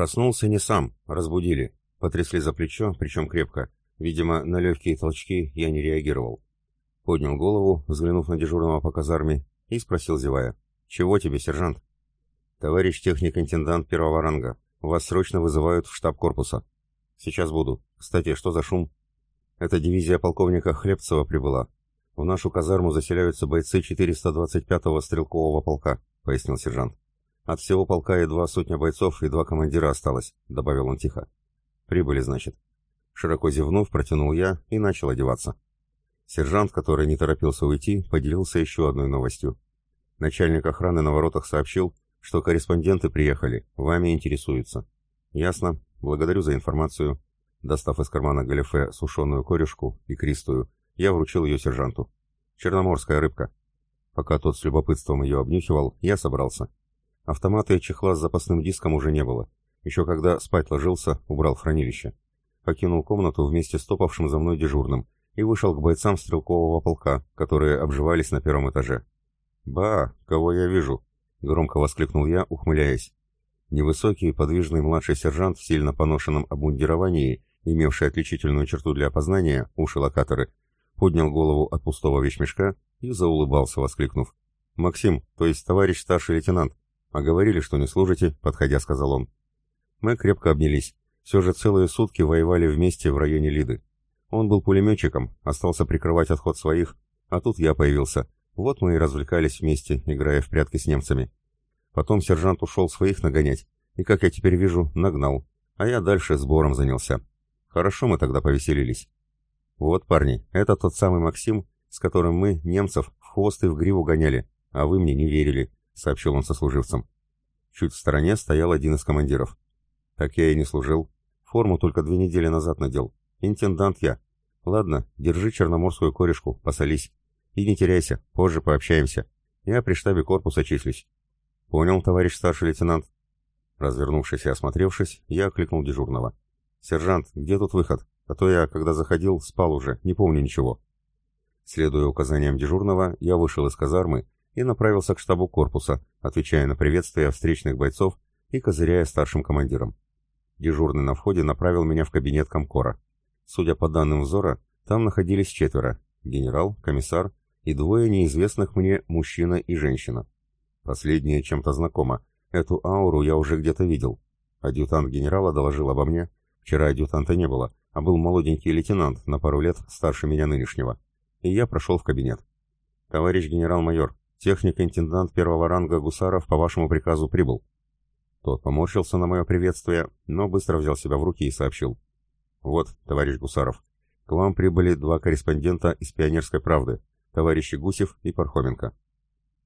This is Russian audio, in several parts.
Проснулся не сам, разбудили. Потрясли за плечо, причем крепко. Видимо, на легкие толчки я не реагировал. Поднял голову, взглянув на дежурного по казарме, и спросил, зевая. «Чего тебе, сержант?» «Товарищ техник-интендант первого ранга, вас срочно вызывают в штаб корпуса». «Сейчас буду. Кстати, что за шум?» «Это дивизия полковника Хлебцева прибыла. В нашу казарму заселяются бойцы 425-го стрелкового полка», — пояснил сержант. «От всего полка едва сотня бойцов и два командира осталось», — добавил он тихо. «Прибыли, значит». Широко зевнув, протянул я и начал одеваться. Сержант, который не торопился уйти, поделился еще одной новостью. Начальник охраны на воротах сообщил, что корреспонденты приехали, вами интересуются. Ясно, благодарю за информацию. Достав из кармана галифе сушеную корешку и кристую, я вручил ее сержанту. Черноморская рыбка. Пока тот с любопытством ее обнюхивал, я собрался. Автомата и чехла с запасным диском уже не было. Еще когда спать ложился, убрал в хранилище. Покинул комнату вместе с топавшим за мной дежурным и вышел к бойцам стрелкового полка, которые обживались на первом этаже. «Ба, кого я вижу!» — громко воскликнул я, ухмыляясь. Невысокий, подвижный младший сержант в сильно поношенном обмундировании, имевший отличительную черту для опознания, уши локаторы, поднял голову от пустого вещмешка и заулыбался, воскликнув. «Максим, то есть товарищ старший лейтенант, а говорили, что не служите», — подходя, сказал он. Мы крепко обнялись. Все же целые сутки воевали вместе в районе Лиды. Он был пулеметчиком, остался прикрывать отход своих, а тут я появился. Вот мы и развлекались вместе, играя в прятки с немцами. Потом сержант ушел своих нагонять, и, как я теперь вижу, нагнал, а я дальше сбором занялся. Хорошо мы тогда повеселились. Вот, парни, это тот самый Максим, с которым мы, немцев, в хвост и в гриву гоняли, а вы мне не верили, сообщил он сослуживцам. Чуть в стороне стоял один из командиров. Так я и не служил. Форму только две недели назад надел. Интендант я. Ладно, держи черноморскую корешку, посолись. И не теряйся, позже пообщаемся. Я при штабе корпуса числюсь. Понял, товарищ старший лейтенант. Развернувшись и осмотревшись, я окликнул дежурного. «Сержант, где тут выход? А то я, когда заходил, спал уже, не помню ничего». Следуя указаниям дежурного, я вышел из казармы и направился к штабу корпуса, отвечая на приветствия встречных бойцов и козыряя старшим командиром. Дежурный на входе направил меня в кабинет комкора. Судя по данным взора, там находились четверо — генерал, комиссар и двое неизвестных мне мужчина и женщина. Последнее чем-то знакомо. Эту ауру я уже где-то видел. Адъютант генерала доложил обо мне. Вчера адъютанта не было, а был молоденький лейтенант на пару лет старше меня нынешнего. И я прошел в кабинет. «Товарищ генерал-майор, техник-интендант первого ранга Гусаров по вашему приказу прибыл». Тот поморщился на мое приветствие, но быстро взял себя в руки и сообщил. «Вот, товарищ Гусаров, к вам прибыли два корреспондента из «Пионерской правды», товарищи Гусев и Пархоменко».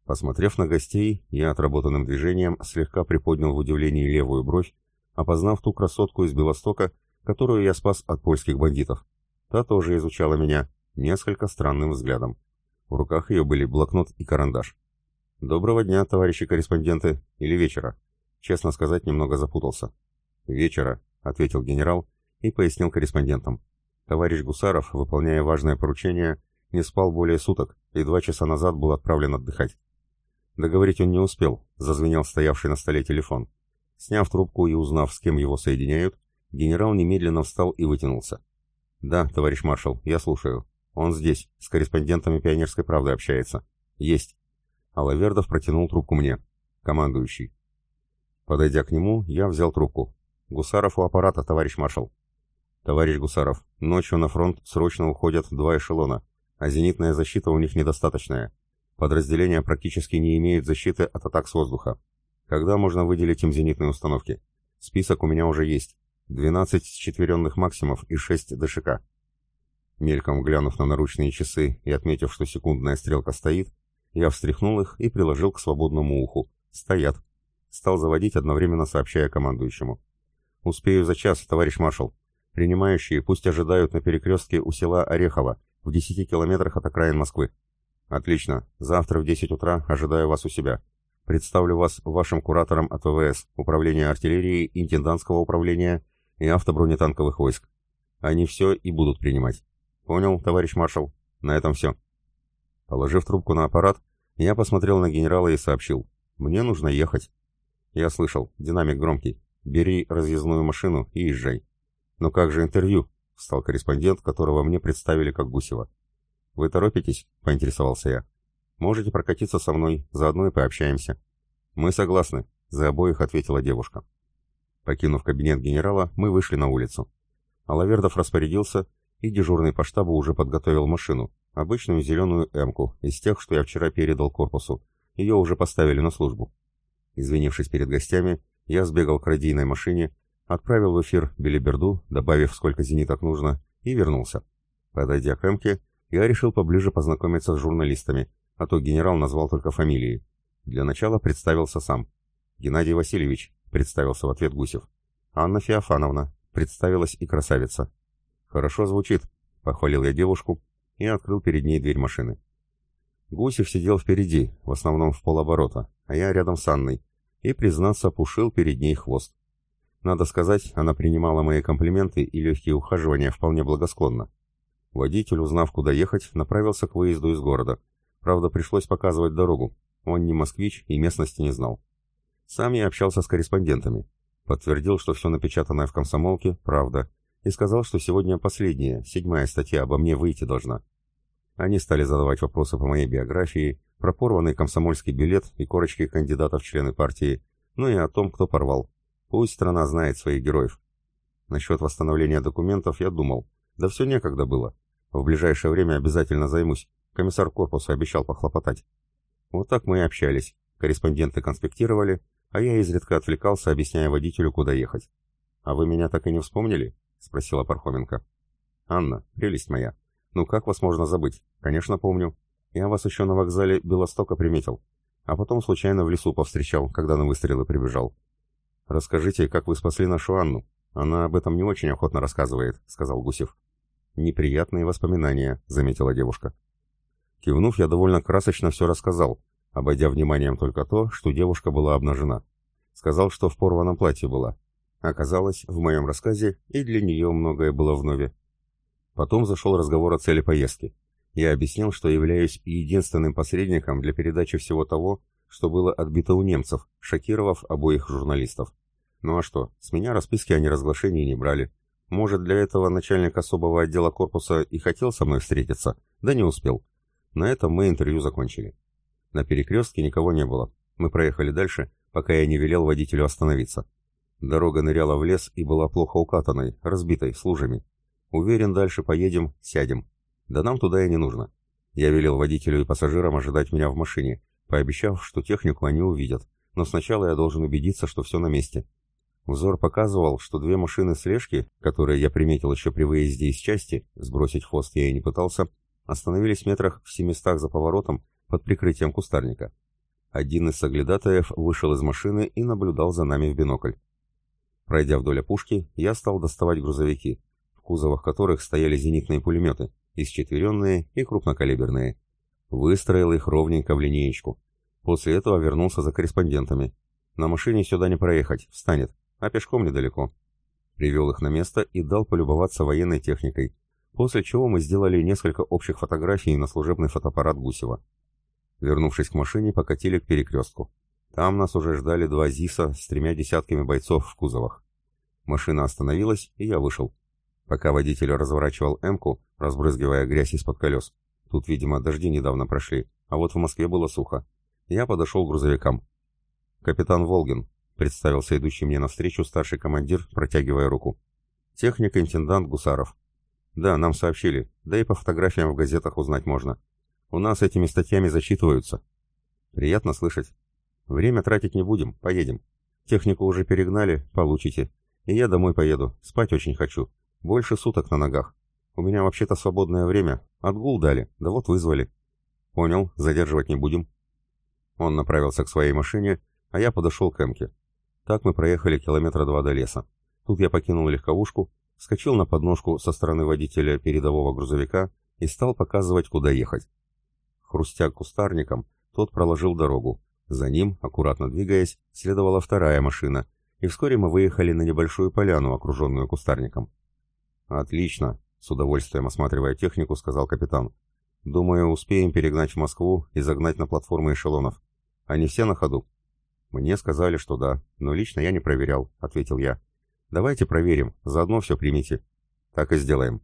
Посмотрев на гостей, я отработанным движением слегка приподнял в удивлении левую бровь, опознав ту красотку из Белостока, которую я спас от польских бандитов. Та тоже изучала меня несколько странным взглядом. В руках ее были блокнот и карандаш. «Доброго дня, товарищи корреспонденты, или вечера?» Честно сказать, немного запутался. «Вечера», — ответил генерал и пояснил корреспондентам. Товарищ Гусаров, выполняя важное поручение, не спал более суток и два часа назад был отправлен отдыхать. Договорить он не успел, зазвенел стоявший на столе телефон. Сняв трубку и узнав, с кем его соединяют, генерал немедленно встал и вытянулся. «Да, товарищ маршал, я слушаю. Он здесь, с корреспондентами «Пионерской правды» общается. Есть». Алавердов протянул трубку мне. Командующий. Подойдя к нему, я взял трубку. «Гусаров у аппарата, товарищ маршал». «Товарищ Гусаров, ночью на фронт срочно уходят два эшелона, а зенитная защита у них недостаточная. Подразделения практически не имеют защиты от атак с воздуха. Когда можно выделить им зенитные установки? Список у меня уже есть. 12 счетверенных максимов и 6 ДШК». Мельком глянув на наручные часы и отметив, что секундная стрелка стоит, я встряхнул их и приложил к свободному уху. «Стоят» стал заводить, одновременно сообщая командующему. «Успею за час, товарищ маршал. Принимающие пусть ожидают на перекрестке у села Орехово, в 10 километрах от окраин Москвы. Отлично. Завтра в 10 утра ожидаю вас у себя. Представлю вас вашим куратором от ВВС, Управления артиллерии, Интендантского управления и автобронетанковых войск. Они все и будут принимать. Понял, товарищ маршал? На этом все. Положив трубку на аппарат, я посмотрел на генерала и сообщил. Мне нужно ехать. «Я слышал. Динамик громкий. Бери разъездную машину и езжай. Но как же интервью? Встал корреспондент, которого мне представили как Гусева. Вы торопитесь? Поинтересовался я. Можете прокатиться со мной, заодно и пообщаемся. Мы согласны, за обоих ответила девушка. Покинув кабинет генерала, мы вышли на улицу. Алавердов распорядился, и дежурный по штабу уже подготовил машину, обычную зеленую «Эмку», из тех, что я вчера передал корпусу. Ее уже поставили на службу. Извинившись перед гостями, я сбегал к радийной машине, отправил в эфир билиберду, добавив сколько зениток нужно, и вернулся. Подойдя к «Эмке», я решил поближе познакомиться с журналистами, а то генерал назвал только фамилии. Для начала представился сам. Геннадий Васильевич, представился в ответ Гусев. Анна Феофановна, представилась и красавица. «Хорошо звучит», — похвалил я девушку и открыл перед ней дверь машины. Гусев сидел впереди, в основном в полоборота, а я рядом с Анной, и, признаться, пушил перед ней хвост. Надо сказать, она принимала мои комплименты и легкие ухаживания вполне благосклонно. Водитель, узнав, куда ехать, направился к выезду из города. Правда, пришлось показывать дорогу. Он не москвич и местности не знал. Сам я общался с корреспондентами. Подтвердил, что все напечатанное в комсомолке – правда, и сказал, что сегодня последняя, седьмая статья обо мне выйти должна. Они стали задавать вопросы по моей биографии, про порванный комсомольский билет и корочки кандидатов в члены партии, ну и о том, кто порвал. Пусть страна знает своих героев. Насчет восстановления документов я думал. Да все некогда было. В ближайшее время обязательно займусь. Комиссар корпуса обещал похлопотать. Вот так мы и общались. Корреспонденты конспектировали, а я изредка отвлекался, объясняя водителю, куда ехать. «А вы меня так и не вспомнили?» — спросила Пархоменко. «Анна, прелесть моя, ну как вас можно забыть? Конечно, помню. Я вас еще на вокзале Белостока приметил, а потом случайно в лесу повстречал, когда на выстрелы прибежал. Расскажите, как вы спасли нашу Анну. Она об этом не очень охотно рассказывает», — сказал Гусев. «Неприятные воспоминания», — заметила девушка. Кивнув, я довольно красочно все рассказал, обойдя вниманием только то, что девушка была обнажена. Сказал, что в порванном платье была, Оказалось, в моем рассказе и для нее многое было вновь. Потом зашел разговор о цели поездки. Я объяснил, что являюсь единственным посредником для передачи всего того, что было отбито у немцев, шокировав обоих журналистов. Ну а что, с меня расписки о неразглашении не брали. Может, для этого начальник особого отдела корпуса и хотел со мной встретиться, да не успел. На этом мы интервью закончили. На перекрестке никого не было. Мы проехали дальше, пока я не велел водителю остановиться. Дорога ныряла в лес и была плохо укатанной, разбитой, с лужами. Уверен, дальше поедем, сядем. Да нам туда и не нужно. Я велел водителю и пассажирам ожидать меня в машине, пообещав, что технику они увидят. Но сначала я должен убедиться, что все на месте. Взор показывал, что две машины слежки, которые я приметил еще при выезде из части, сбросить хвост я и не пытался, остановились метрах в семистах за поворотом под прикрытием кустарника. Один из соглядатаев вышел из машины и наблюдал за нами в бинокль. Пройдя вдоль опушки, я стал доставать грузовики, в кузовах которых стояли зенитные пулеметы, исчетверенные и крупнокалиберные. Выстроил их ровненько в линеечку. После этого вернулся за корреспондентами. На машине сюда не проехать, встанет, а пешком недалеко. Привел их на место и дал полюбоваться военной техникой, после чего мы сделали несколько общих фотографий на служебный фотоаппарат Гусева. Вернувшись к машине, покатили к перекрестку. Там нас уже ждали два ЗИСа с тремя десятками бойцов в кузовах. Машина остановилась, и я вышел. Пока водитель разворачивал «Эмку», разбрызгивая грязь из-под колес. Тут, видимо, дожди недавно прошли, а вот в Москве было сухо. Я подошел к грузовикам. «Капитан Волгин», — представился идущий мне навстречу старший командир, протягивая руку. «Техник-интендант Гусаров». «Да, нам сообщили, да и по фотографиям в газетах узнать можно. У нас этими статьями зачитываются». «Приятно слышать. Время тратить не будем, поедем. Технику уже перегнали, получите. И я домой поеду, спать очень хочу. Больше суток на ногах. У меня вообще-то свободное время. Отгул дали, да вот вызвали. Понял, задерживать не будем. Он направился к своей машине, а я подошел к Эмке. Так мы проехали километра два до леса. Тут я покинул легковушку, вскочил на подножку со стороны водителя передового грузовика и стал показывать, куда ехать. Хрустя кустарником, тот проложил дорогу, за ним, аккуратно двигаясь, следовала вторая машина, и вскоре мы выехали на небольшую поляну, окруженную кустарником. «Отлично», — с удовольствием осматривая технику, сказал капитан. «Думаю, успеем перегнать в Москву и загнать на платформы эшелонов. Они все на ходу?» «Мне сказали, что да, но лично я не проверял», — ответил я. «Давайте проверим, заодно все примите». «Так и сделаем».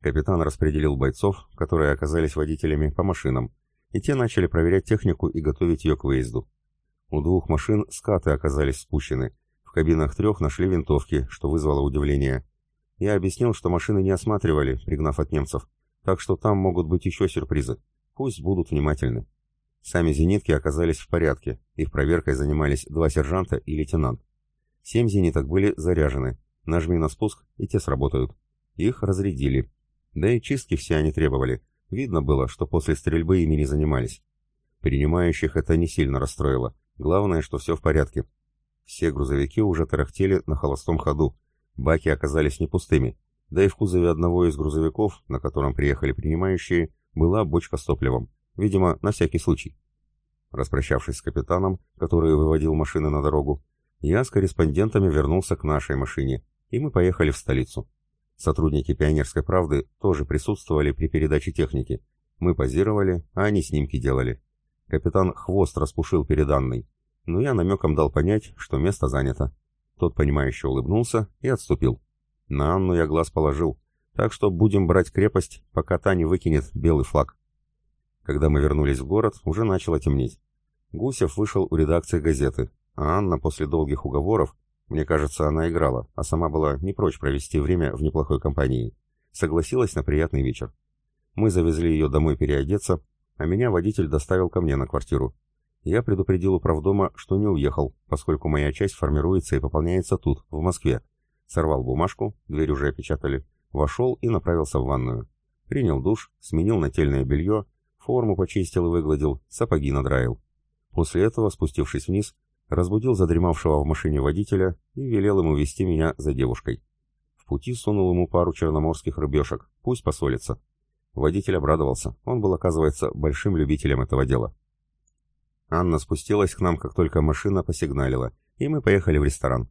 Капитан распределил бойцов, которые оказались водителями, по машинам, и те начали проверять технику и готовить ее к выезду. У двух машин скаты оказались спущены. В кабинах трех нашли винтовки, что вызвало удивление. Я объяснил, что машины не осматривали, пригнав от немцев, так что там могут быть еще сюрпризы. Пусть будут внимательны. Сами зенитки оказались в порядке, их проверкой занимались два сержанта и лейтенант. Семь зениток были заряжены, нажми на спуск, и те сработают. Их разрядили. Да и чистки все они требовали. Видно было, что после стрельбы ими не занимались. Принимающих это не сильно расстроило. Главное, что все в порядке. Все грузовики уже тарахтели на холостом ходу. Баки оказались не пустыми. Да и в кузове одного из грузовиков, на котором приехали принимающие, была бочка с топливом. Видимо, на всякий случай. Распрощавшись с капитаном, который выводил машины на дорогу, я с корреспондентами вернулся к нашей машине, и мы поехали в столицу. Сотрудники «Пионерской правды» тоже присутствовали при передаче техники. Мы позировали, а они снимки делали. Капитан хвост распушил перед Анной, но я намеком дал понять, что место занято. Тот, понимающе улыбнулся и отступил. На Анну я глаз положил, так что будем брать крепость, пока та не выкинет белый флаг. Когда мы вернулись в город, уже начало темнеть. Гусев вышел у редакции газеты, а Анна после долгих уговоров мне кажется, она играла, а сама была не прочь провести время в неплохой компании. Согласилась на приятный вечер. Мы завезли ее домой переодеться, а меня водитель доставил ко мне на квартиру. Я предупредил управдома, что не уехал, поскольку моя часть формируется и пополняется тут, в Москве. Сорвал бумажку, дверь уже опечатали, вошел и направился в ванную. Принял душ, сменил нательное белье, форму почистил и выгладил, сапоги надраил. После этого, спустившись вниз, разбудил задремавшего в машине водителя и велел ему вести меня за девушкой. В пути сунул ему пару черноморских рыбешек, пусть посолится. Водитель обрадовался, он был, оказывается, большим любителем этого дела. Анна спустилась к нам, как только машина посигналила, и мы поехали в ресторан.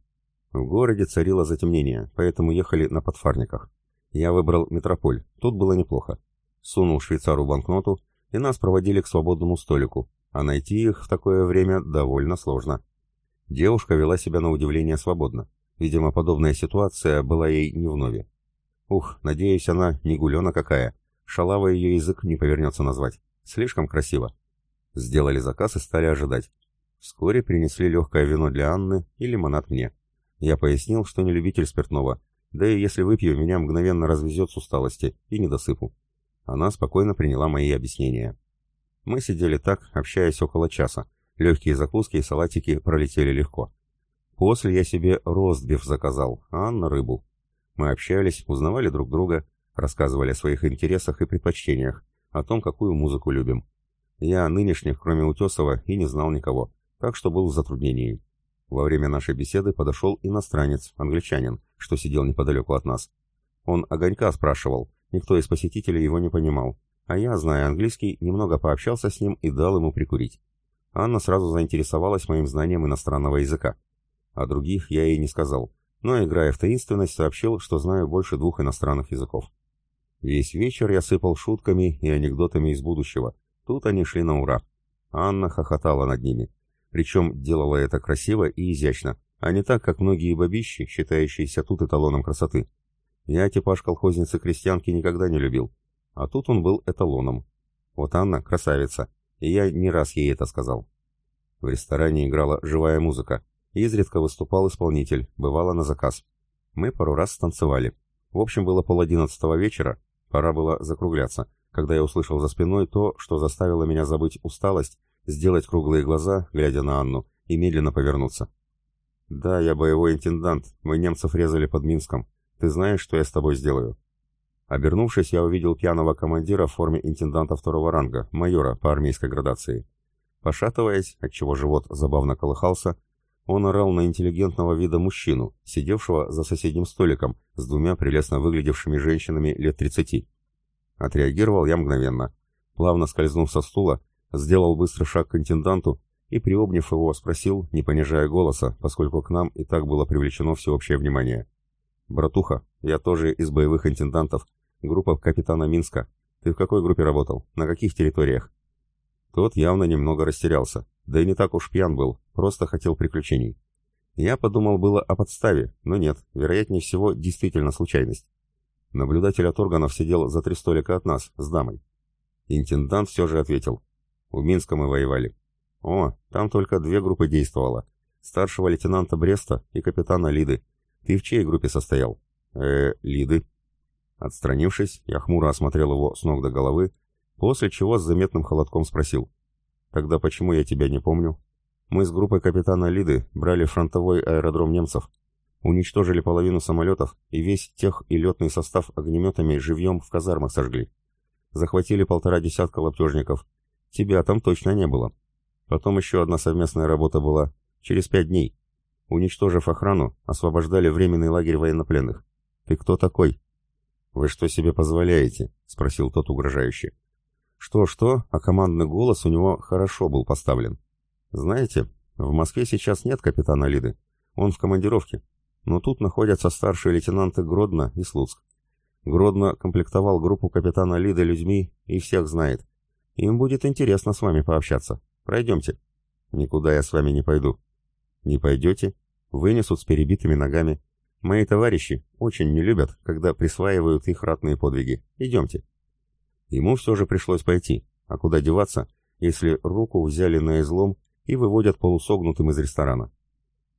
В городе царило затемнение, поэтому ехали на подфарниках. Я выбрал метрополь, тут было неплохо. Сунул швейцару банкноту, и нас проводили к свободному столику, а найти их в такое время довольно сложно. Девушка вела себя на удивление свободно. Видимо, подобная ситуация была ей не вновь. Ух, надеюсь, она не гулена какая. Шалава ее язык не повернется назвать. Слишком красиво. Сделали заказ и стали ожидать. Вскоре принесли легкое вино для Анны и лимонад мне. Я пояснил, что не любитель спиртного, да и если выпью, меня мгновенно развезет с усталости и недосыпу. Она спокойно приняла мои объяснения. Мы сидели так, общаясь около часа, Легкие закуски и салатики пролетели легко. После я себе ростбиф заказал, а Анна рыбу. Мы общались, узнавали друг друга, рассказывали о своих интересах и предпочтениях, о том, какую музыку любим. Я нынешних, кроме Утесова, и не знал никого, так что был в затруднении. Во время нашей беседы подошел иностранец, англичанин, что сидел неподалеку от нас. Он огонька спрашивал, никто из посетителей его не понимал, а я, зная английский, немного пообщался с ним и дал ему прикурить. Анна сразу заинтересовалась моим знанием иностранного языка. О других я ей не сказал, но, играя в таинственность, сообщил, что знаю больше двух иностранных языков. Весь вечер я сыпал шутками и анекдотами из будущего. Тут они шли на ура. Анна хохотала над ними. Причем делала это красиво и изящно, а не так, как многие бабищи, считающиеся тут эталоном красоты. Я типаж колхозницы-крестьянки никогда не любил, а тут он был эталоном. Вот Анна красавица, и я не раз ей это сказал. В ресторане играла живая музыка, изредка выступал исполнитель, бывало на заказ. Мы пару раз станцевали. В общем, было пол одиннадцатого вечера, пора было закругляться, когда я услышал за спиной то, что заставило меня забыть усталость, сделать круглые глаза, глядя на Анну, и медленно повернуться. «Да, я боевой интендант, мы немцев резали под Минском. Ты знаешь, что я с тобой сделаю?» Обернувшись, я увидел пьяного командира в форме интенданта второго ранга, майора по армейской градации. Пошатываясь, отчего живот забавно колыхался, он орал на интеллигентного вида мужчину, сидевшего за соседним столиком с двумя прелестно выглядевшими женщинами лет тридцати. Отреагировал я мгновенно. Плавно скользнув со стула, сделал быстрый шаг к интенданту и, приобняв его, спросил, не понижая голоса, поскольку к нам и так было привлечено всеобщее внимание. «Братуха, я тоже из боевых интендантов. Группа капитана Минска. Ты в какой группе работал? На каких территориях? Тот явно немного растерялся. Да и не так уж пьян был, просто хотел приключений. Я подумал было о подставе, но нет, вероятнее всего, действительно случайность. Наблюдатель от органов сидел за три столика от нас, с дамой. Интендант все же ответил. У Минска мы воевали. О, там только две группы действовало. Старшего лейтенанта Бреста и капитана Лиды. Ты в чьей группе состоял? э Лиды. Отстранившись, я хмуро осмотрел его с ног до головы, после чего с заметным холодком спросил. «Тогда почему я тебя не помню?» «Мы с группой капитана Лиды брали фронтовой аэродром немцев, уничтожили половину самолетов и весь тех и летный состав огнеметами живьем в казармах сожгли. Захватили полтора десятка лаптежников. Тебя там точно не было. Потом еще одна совместная работа была. Через пять дней. Уничтожив охрану, освобождали временный лагерь военнопленных. Ты кто такой?» «Вы что себе позволяете?» — спросил тот угрожающе. Что-что, а командный голос у него хорошо был поставлен. «Знаете, в Москве сейчас нет капитана Лиды. Он в командировке. Но тут находятся старшие лейтенанты Гродно и Слуцк. Гродно комплектовал группу капитана Лиды людьми и всех знает. Им будет интересно с вами пообщаться. Пройдемте». «Никуда я с вами не пойду». «Не пойдете?» Вынесут с перебитыми ногами. Мои товарищи очень не любят, когда присваивают их ратные подвиги. Идемте. Ему все же пришлось пойти. А куда деваться, если руку взяли на излом и выводят полусогнутым из ресторана?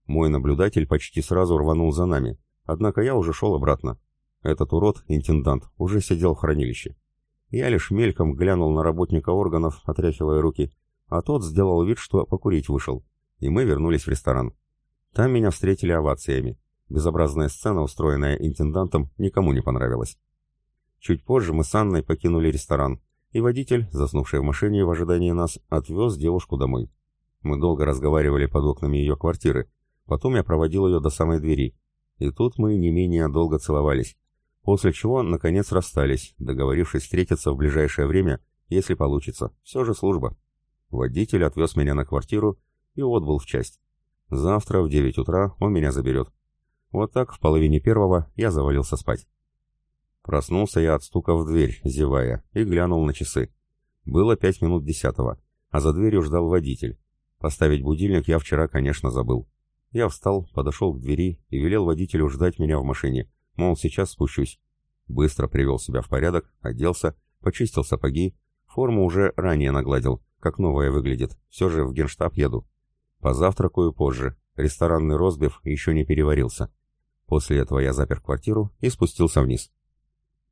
Мой наблюдатель почти сразу рванул за нами, однако я уже шел обратно. Этот урод, интендант, уже сидел в хранилище. Я лишь мельком глянул на работника органов, отряхивая руки, а тот сделал вид, что покурить вышел, и мы вернулись в ресторан. Там меня встретили овациями. Безобразная сцена, устроенная интендантом, никому не понравилась. Чуть позже мы с Анной покинули ресторан, и водитель, заснувший в машине в ожидании нас, отвез девушку домой. Мы долго разговаривали под окнами ее квартиры, потом я проводил ее до самой двери, и тут мы не менее долго целовались, после чего, наконец, расстались, договорившись встретиться в ближайшее время, если получится, все же служба. Водитель отвез меня на квартиру и отбыл в часть. Завтра в 9 утра он меня заберет. Вот так в половине первого я завалился спать. Проснулся я от стука в дверь, зевая, и глянул на часы. Было пять минут десятого, а за дверью ждал водитель. Поставить будильник я вчера, конечно, забыл. Я встал, подошел к двери и велел водителю ждать меня в машине, мол, сейчас спущусь. Быстро привел себя в порядок, оделся, почистил сапоги, форму уже ранее нагладил, как новая выглядит, все же в генштаб еду. Позавтракаю позже, ресторанный розбив еще не переварился. После этого я запер квартиру и спустился вниз.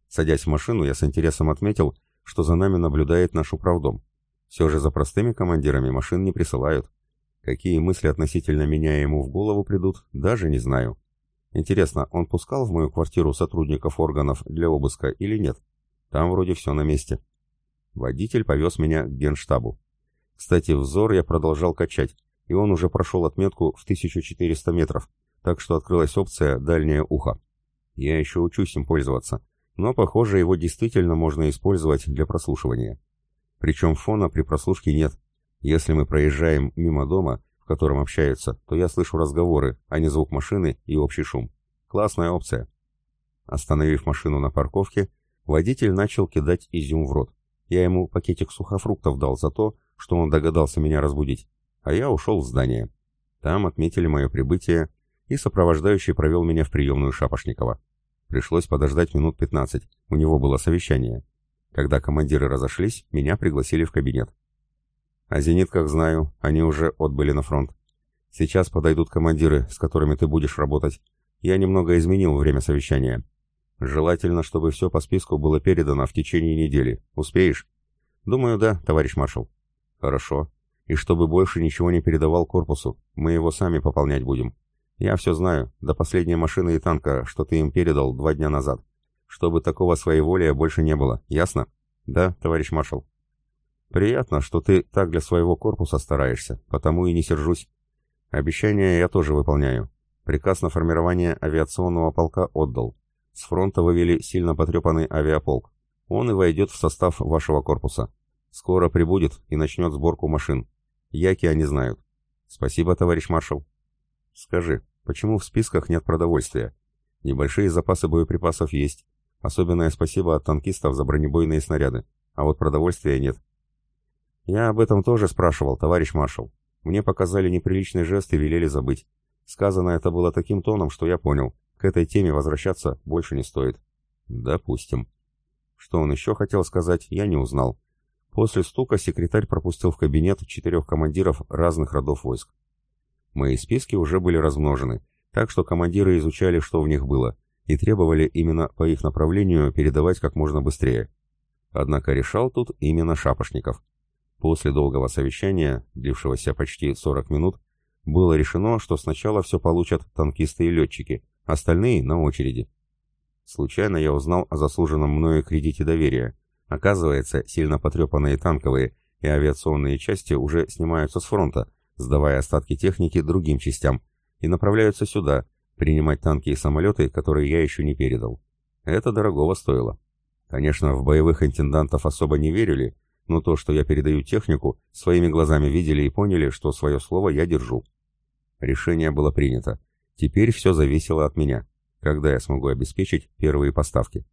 Садясь в машину, я с интересом отметил, что за нами наблюдает наш управдом. Все же за простыми командирами машин не присылают. Какие мысли относительно меня ему в голову придут, даже не знаю. Интересно, он пускал в мою квартиру сотрудников органов для обыска или нет? Там вроде все на месте. Водитель повез меня к генштабу. Кстати, взор я продолжал качать, и он уже прошел отметку в 1400 метров, так что открылась опция «дальнее ухо». Я еще учусь им пользоваться, но, похоже, его действительно можно использовать для прослушивания. Причем фона при прослушке нет. Если мы проезжаем мимо дома, в котором общаются, то я слышу разговоры, а не звук машины и общий шум. Классная опция. Остановив машину на парковке, водитель начал кидать изюм в рот. Я ему пакетик сухофруктов дал за то, что он догадался меня разбудить, а я ушел в здание. Там отметили мое прибытие, и сопровождающий провел меня в приемную Шапошникова. Пришлось подождать минут 15, у него было совещание. Когда командиры разошлись, меня пригласили в кабинет. О зенитках знаю, они уже отбыли на фронт. Сейчас подойдут командиры, с которыми ты будешь работать. Я немного изменил время совещания. Желательно, чтобы все по списку было передано в течение недели. Успеешь? Думаю, да, товарищ маршал. Хорошо. И чтобы больше ничего не передавал корпусу, мы его сами пополнять будем. «Я все знаю, до последней машины и танка, что ты им передал два дня назад. Чтобы такого своеволия больше не было, ясно?» «Да, товарищ маршал». «Приятно, что ты так для своего корпуса стараешься, потому и не сержусь. Обещание я тоже выполняю. Приказ на формирование авиационного полка отдал. С фронта вывели сильно потрепанный авиаполк. Он и войдет в состав вашего корпуса. Скоро прибудет и начнет сборку машин. Яки они знают. Спасибо, товарищ маршал». Скажи, почему в списках нет продовольствия? Небольшие запасы боеприпасов есть. Особенное спасибо от танкистов за бронебойные снаряды. А вот продовольствия нет. Я об этом тоже спрашивал, товарищ маршал. Мне показали неприличный жест и велели забыть. Сказано это было таким тоном, что я понял. К этой теме возвращаться больше не стоит. Допустим. Что он еще хотел сказать, я не узнал. После стука секретарь пропустил в кабинет четырех командиров разных родов войск. Мои списки уже были размножены, так что командиры изучали, что в них было, и требовали именно по их направлению передавать как можно быстрее. Однако решал тут именно Шапошников. После долгого совещания, длившегося почти 40 минут, было решено, что сначала все получат танкисты и летчики, остальные на очереди. Случайно я узнал о заслуженном мною кредите доверия. Оказывается, сильно потрепанные танковые и авиационные части уже снимаются с фронта, сдавая остатки техники другим частям, и направляются сюда, принимать танки и самолеты, которые я еще не передал. Это дорогого стоило. Конечно, в боевых интендантов особо не верили, но то, что я передаю технику, своими глазами видели и поняли, что свое слово я держу. Решение было принято. Теперь все зависело от меня. Когда я смогу обеспечить первые поставки?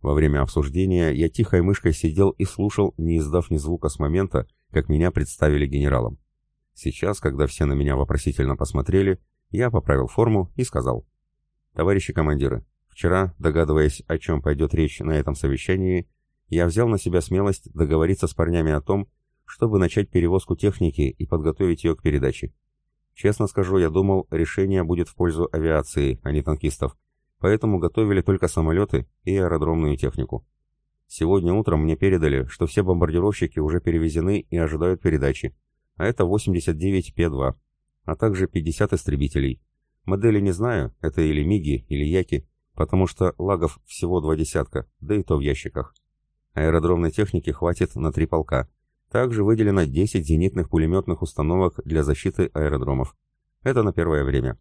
Во время обсуждения я тихой мышкой сидел и слушал, не издав ни звука с момента, как меня представили генералом. Сейчас, когда все на меня вопросительно посмотрели, я поправил форму и сказал. «Товарищи командиры, вчера, догадываясь, о чем пойдет речь на этом совещании, я взял на себя смелость договориться с парнями о том, чтобы начать перевозку техники и подготовить ее к передаче. Честно скажу, я думал, решение будет в пользу авиации, а не танкистов, поэтому готовили только самолеты и аэродромную технику. Сегодня утром мне передали, что все бомбардировщики уже перевезены и ожидают передачи, а это 89 П-2, а также 50 истребителей. Модели не знаю, это или МиГи, или Яки, потому что лагов всего два десятка, да и то в ящиках. Аэродромной техники хватит на три полка. Также выделено 10 зенитных пулеметных установок для защиты аэродромов. Это на первое время.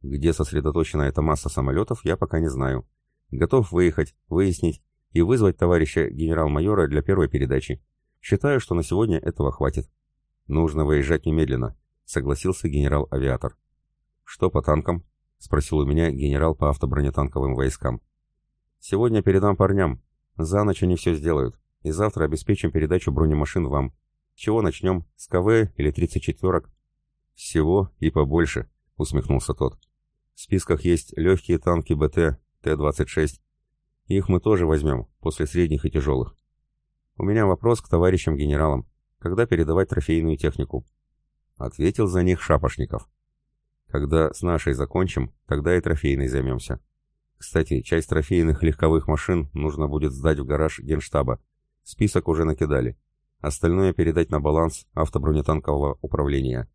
Где сосредоточена эта масса самолетов, я пока не знаю. Готов выехать, выяснить и вызвать товарища генерал-майора для первой передачи. Считаю, что на сегодня этого хватит. Нужно выезжать немедленно, согласился генерал-авиатор. Что по танкам? Спросил у меня генерал по автобронетанковым войскам. Сегодня передам парням, за ночь они все сделают, и завтра обеспечим передачу бронемашин вам. чего начнем? С КВ или 34-ок? Всего и побольше, усмехнулся тот. В списках есть легкие танки БТ, Т-26. Их мы тоже возьмем, после средних и тяжелых. У меня вопрос к товарищам генералам. Когда передавать трофейную технику? Ответил за них Шапошников. Когда с нашей закончим, тогда и трофейной займемся. Кстати, часть трофейных легковых машин нужно будет сдать в гараж генштаба. Список уже накидали. Остальное передать на баланс автобронетанкового управления.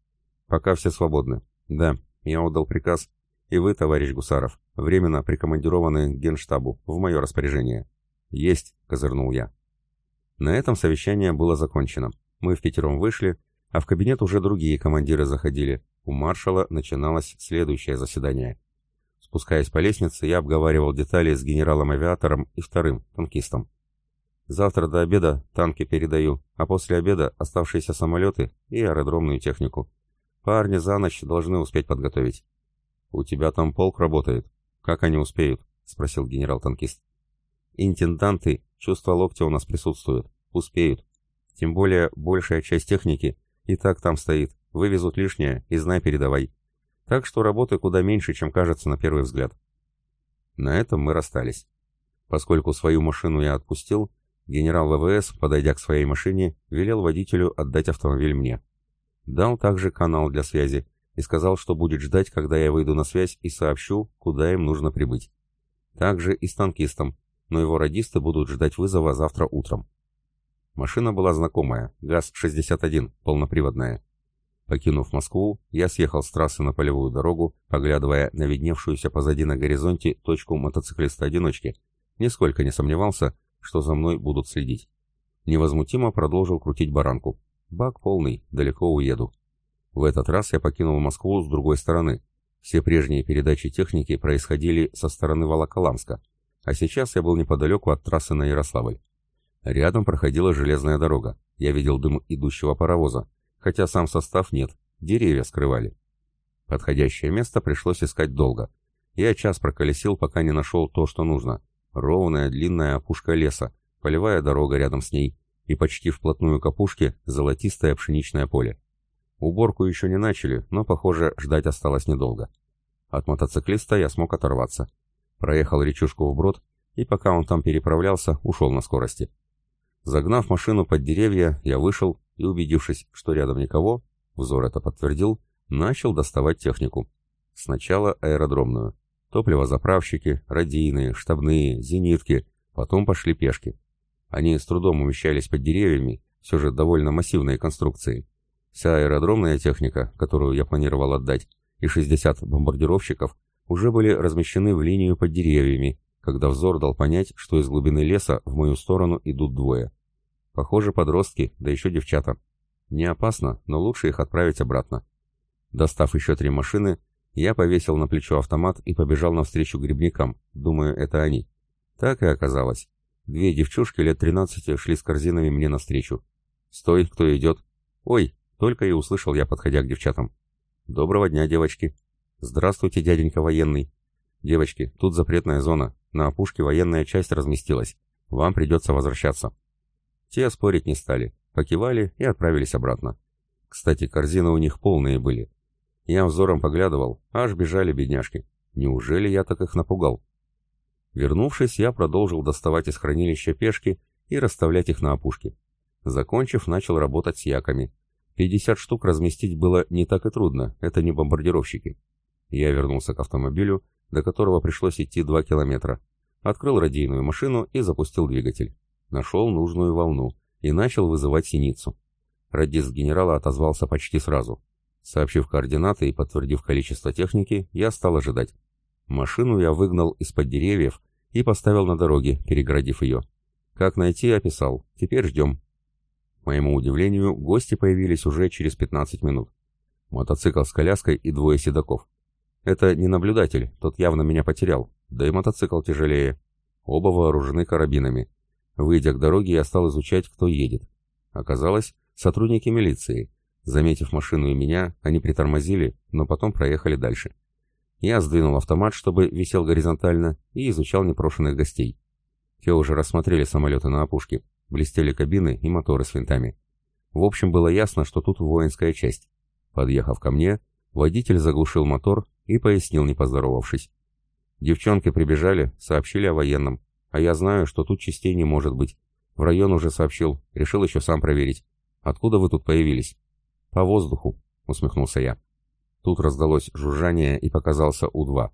Пока все свободны. Да, я отдал приказ, и вы, товарищ Гусаров, временно прикомандированы к генштабу, в мое распоряжение. Есть, козырнул я. На этом совещание было закончено. Мы в пятером вышли, а в кабинет уже другие командиры заходили. У маршала начиналось следующее заседание. Спускаясь по лестнице, я обговаривал детали с генералом-авиатором и вторым, танкистом. Завтра до обеда танки передаю, а после обеда оставшиеся самолеты и аэродромную технику. Парни за ночь должны успеть подготовить. «У тебя там полк работает. Как они успеют?» — спросил генерал-танкист. «Интенданты, чувство локтя у нас присутствуют. Успеют. Тем более большая часть техники и так там стоит. Вывезут лишнее и знай передавай. Так что работы куда меньше, чем кажется на первый взгляд. На этом мы расстались. Поскольку свою машину я отпустил, генерал ВВС, подойдя к своей машине, велел водителю отдать автомобиль мне. Дал также канал для связи и сказал, что будет ждать, когда я выйду на связь и сообщу, куда им нужно прибыть. Также и с танкистом, но его радисты будут ждать вызова завтра утром. Машина была знакомая, ГАЗ-61, полноприводная. Покинув Москву, я съехал с трассы на полевую дорогу, поглядывая на видневшуюся позади на горизонте точку мотоциклиста-одиночки, нисколько не сомневался, что за мной будут следить. Невозмутимо продолжил крутить баранку. Бак полный, далеко уеду. В этот раз я покинул Москву с другой стороны. Все прежние передачи техники происходили со стороны Волоколамска, а сейчас я был неподалеку от трассы на Ярославль. Рядом проходила железная дорога. Я видел дым идущего паровоза, хотя сам состав нет, деревья скрывали. Подходящее место пришлось искать долго. Я час проколесил, пока не нашел то, что нужно. Ровная длинная опушка леса, полевая дорога рядом с ней и почти вплотную к опушке золотистое пшеничное поле. Уборку еще не начали, но, похоже, ждать осталось недолго. От мотоциклиста я смог оторваться. Проехал речушку вброд, и пока он там переправлялся, ушел на скорости. Загнав машину под деревья, я вышел и, убедившись, что рядом никого, взор это подтвердил, начал доставать технику. Сначала аэродромную. Топливозаправщики, радийные, штабные, зенитки, потом пошли пешки. Они с трудом умещались под деревьями, все же довольно массивные конструкции. Вся аэродромная техника, которую я планировал отдать, и 60 бомбардировщиков уже были размещены в линию под деревьями, когда взор дал понять, что из глубины леса в мою сторону идут двое. Похоже, подростки, да еще девчата. Не опасно, но лучше их отправить обратно. Достав еще три машины, я повесил на плечо автомат и побежал навстречу грибникам, думаю, это они. Так и оказалось. Две девчушки лет 13 шли с корзинами мне навстречу. «Стой, кто идет?» «Ой!» — только и услышал я, подходя к девчатам. «Доброго дня, девочки!» «Здравствуйте, дяденька военный!» «Девочки, тут запретная зона. На опушке военная часть разместилась. Вам придется возвращаться». Те спорить не стали, покивали и отправились обратно. Кстати, корзины у них полные были. Я взором поглядывал, аж бежали бедняжки. Неужели я так их напугал? Вернувшись, я продолжил доставать из хранилища пешки и расставлять их на опушке. Закончив, начал работать с яками. 50 штук разместить было не так и трудно, это не бомбардировщики. Я вернулся к автомобилю, до которого пришлось идти 2 километра. Открыл радийную машину и запустил двигатель. Нашел нужную волну и начал вызывать синицу. Радист генерала отозвался почти сразу. Сообщив координаты и подтвердив количество техники, я стал ожидать. Машину я выгнал из-под деревьев и поставил на дороге, перегородив ее. Как найти, описал. Теперь ждем. К моему удивлению, гости появились уже через 15 минут. Мотоцикл с коляской и двое седаков. Это не наблюдатель, тот явно меня потерял, да и мотоцикл тяжелее. Оба вооружены карабинами. Выйдя к дороге, я стал изучать, кто едет. Оказалось, сотрудники милиции, Заметив машину и меня, они притормозили, но потом проехали дальше. Я сдвинул автомат, чтобы висел горизонтально, и изучал непрошенных гостей. Те уже рассмотрели самолеты на опушке, блестели кабины и моторы с винтами. В общем, было ясно, что тут воинская часть. Подъехав ко мне, водитель заглушил мотор и пояснил, не поздоровавшись. Девчонки прибежали, сообщили о военном, а я знаю, что тут частей не может быть. В район уже сообщил, решил еще сам проверить. Откуда вы тут появились? «По воздуху», — усмехнулся я. Тут раздалось жужжание и показался У-2.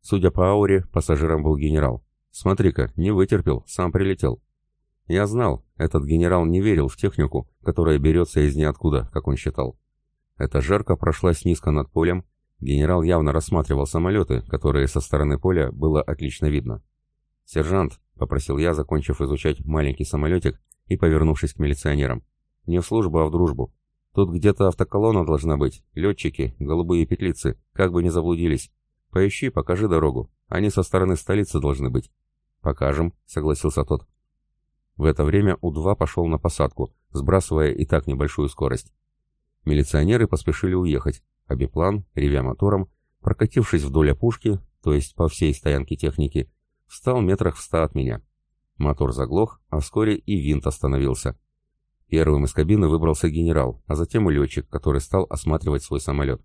Судя по ауре, пассажиром был генерал. Смотри-ка, не вытерпел, сам прилетел. Я знал, этот генерал не верил в технику, которая берется из ниоткуда, как он считал. Эта жарко прошлась низко над полем, генерал явно рассматривал самолеты, которые со стороны поля было отлично видно. «Сержант», — попросил я, закончив изучать маленький самолетик и повернувшись к милиционерам, — «не в службу, а в дружбу. Тут где-то автоколонна должна быть, летчики, голубые петлицы, как бы не заблудились. Поищи, покажи дорогу. Они со стороны столицы должны быть. Покажем, согласился тот. В это время У-2 пошел на посадку, сбрасывая и так небольшую скорость. Милиционеры поспешили уехать, а биплан, ревя мотором, прокатившись вдоль опушки, то есть по всей стоянке техники, встал метрах в ста от меня. Мотор заглох, а вскоре и винт остановился. Первым из кабины выбрался генерал, а затем и летчик, который стал осматривать свой самолет.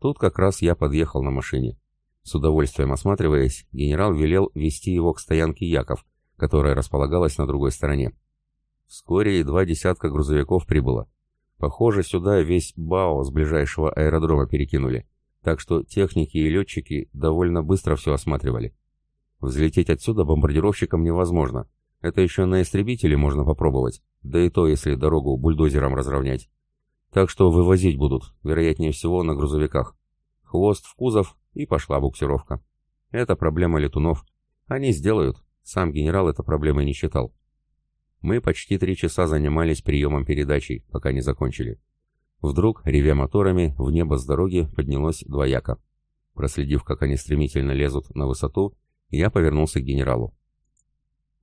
Тут как раз я подъехал на машине. С удовольствием осматриваясь, генерал велел вести его к стоянке Яков, которая располагалась на другой стороне. Вскоре и два десятка грузовиков прибыло. Похоже, сюда весь БАО с ближайшего аэродрома перекинули, так что техники и летчики довольно быстро все осматривали. Взлететь отсюда бомбардировщикам невозможно, это еще на истребителе можно попробовать, да и то, если дорогу бульдозером разровнять. Так что вывозить будут, вероятнее всего, на грузовиках. Хвост в кузов, и пошла буксировка. Это проблема летунов. Они сделают. Сам генерал это проблемой не считал. Мы почти три часа занимались приемом передачи, пока не закончили. Вдруг, ревя моторами, в небо с дороги поднялось двояко. Проследив, как они стремительно лезут на высоту, я повернулся к генералу.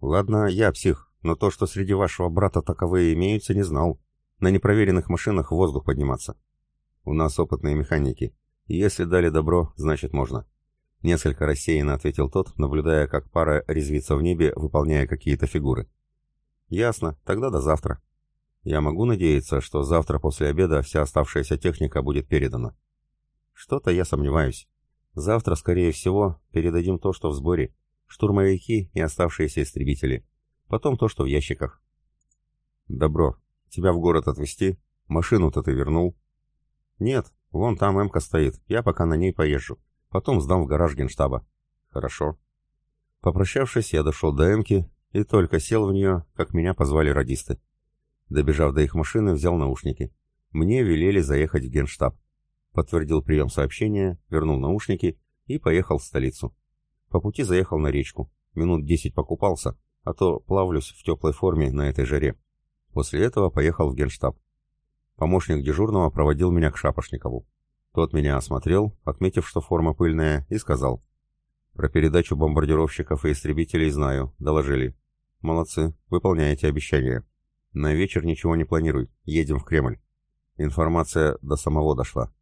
Ладно, я псих, но то, что среди вашего брата таковые имеются, не знал. На непроверенных машинах воздух подниматься. У нас опытные механики. Если дали добро, значит можно. Несколько рассеянно ответил тот, наблюдая, как пара резвится в небе, выполняя какие-то фигуры. Ясно, тогда до завтра. Я могу надеяться, что завтра после обеда вся оставшаяся техника будет передана. Что-то я сомневаюсь. Завтра, скорее всего, передадим то, что в сборе. Штурмовики и оставшиеся истребители. Потом то, что в ящиках. Добро. Тебя в город отвезти? Машину-то ты вернул? Нет, вон там Эмка стоит. Я пока на ней поезжу. Потом сдам в гараж генштаба. Хорошо. Попрощавшись, я дошел до Эмки и только сел в нее, как меня позвали радисты. Добежав до их машины, взял наушники. Мне велели заехать в генштаб подтвердил прием сообщения, вернул наушники и поехал в столицу. По пути заехал на речку. Минут десять покупался, а то плавлюсь в теплой форме на этой жаре. После этого поехал в генштаб. Помощник дежурного проводил меня к Шапошникову. Тот меня осмотрел, отметив, что форма пыльная, и сказал. «Про передачу бомбардировщиков и истребителей знаю, доложили. Молодцы, выполняете обещания. На вечер ничего не планируй, едем в Кремль. Информация до самого дошла.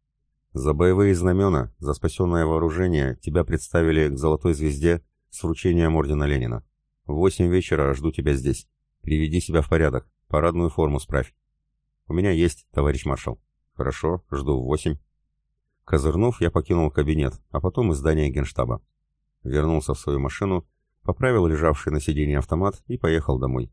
За боевые знамена, за спасенное вооружение тебя представили к Золотой Звезде с вручением Ордена Ленина. В восемь вечера жду тебя здесь. Приведи себя в порядок, парадную форму справь. У меня есть, товарищ маршал. Хорошо, жду в восемь. Козырнув, я покинул кабинет, а потом и здание генштаба. Вернулся в свою машину, поправил лежавший на сиденье автомат и поехал домой.